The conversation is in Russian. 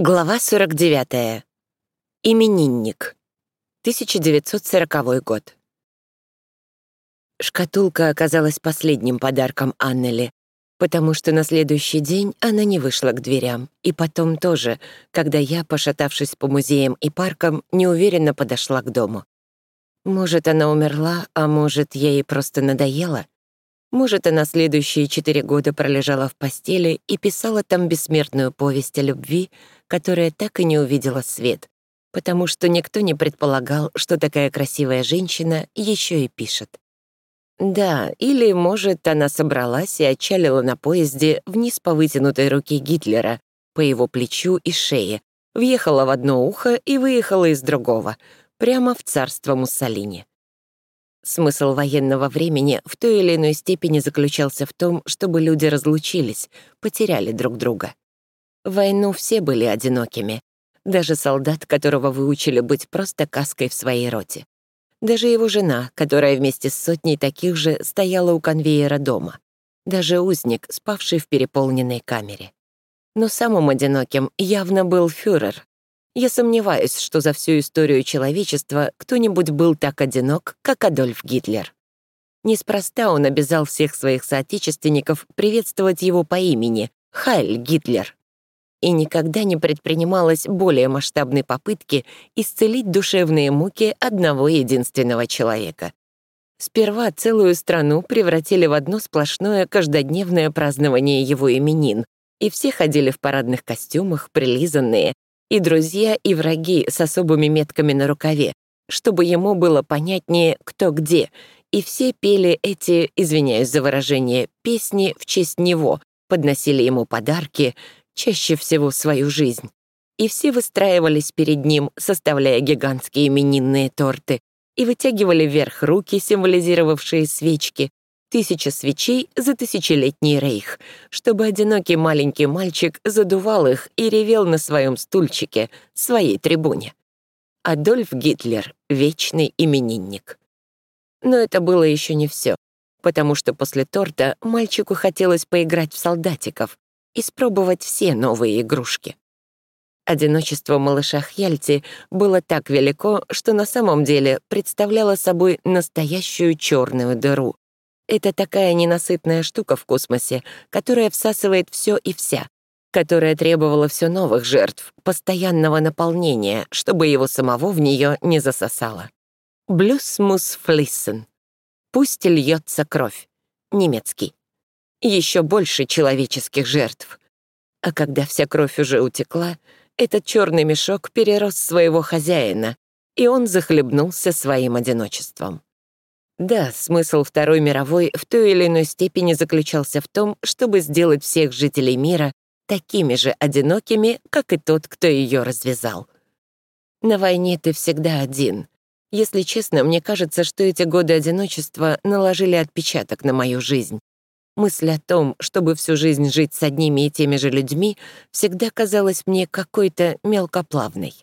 Глава 49. Именинник. 1940 год. Шкатулка оказалась последним подарком Аннели, потому что на следующий день она не вышла к дверям, и потом тоже, когда я, пошатавшись по музеям и паркам, неуверенно подошла к дому. Может, она умерла, а может, ей просто надоело? Может, она следующие четыре года пролежала в постели и писала там бессмертную повесть о любви, которая так и не увидела свет, потому что никто не предполагал, что такая красивая женщина еще и пишет. Да, или, может, она собралась и отчалила на поезде вниз по вытянутой руке Гитлера, по его плечу и шее, въехала в одно ухо и выехала из другого, прямо в царство Муссолини. Смысл военного времени в той или иной степени заключался в том, чтобы люди разлучились, потеряли друг друга. В войну все были одинокими. Даже солдат, которого выучили быть просто каской в своей роте. Даже его жена, которая вместе с сотней таких же стояла у конвейера дома. Даже узник, спавший в переполненной камере. Но самым одиноким явно был фюрер. Я сомневаюсь, что за всю историю человечества кто-нибудь был так одинок, как Адольф Гитлер. Неспроста он обязал всех своих соотечественников приветствовать его по имени — Хайль Гитлер и никогда не предпринималось более масштабной попытки исцелить душевные муки одного единственного человека. Сперва целую страну превратили в одно сплошное каждодневное празднование его именин, и все ходили в парадных костюмах, прилизанные, и друзья, и враги с особыми метками на рукаве, чтобы ему было понятнее, кто где, и все пели эти, извиняюсь за выражение, песни в честь него, подносили ему подарки, чаще всего свою жизнь. И все выстраивались перед ним, составляя гигантские именинные торты, и вытягивали вверх руки, символизировавшие свечки, тысяча свечей за тысячелетний рейх, чтобы одинокий маленький мальчик задувал их и ревел на своем стульчике, своей трибуне. Адольф Гитлер — вечный именинник. Но это было еще не все, потому что после торта мальчику хотелось поиграть в солдатиков, испробовать все новые игрушки. Одиночество малыша Хьяльти было так велико, что на самом деле представляло собой настоящую черную дыру. Это такая ненасытная штука в космосе, которая всасывает все и вся, которая требовала все новых жертв, постоянного наполнения, чтобы его самого в нее не засосало. Блюс мус флиссен. Пусть льется кровь. Немецкий еще больше человеческих жертв. А когда вся кровь уже утекла, этот черный мешок перерос своего хозяина, и он захлебнулся своим одиночеством. Да, смысл Второй мировой в той или иной степени заключался в том, чтобы сделать всех жителей мира такими же одинокими, как и тот, кто ее развязал. На войне ты всегда один. Если честно, мне кажется, что эти годы одиночества наложили отпечаток на мою жизнь. Мысль о том, чтобы всю жизнь жить с одними и теми же людьми, всегда казалась мне какой-то мелкоплавной.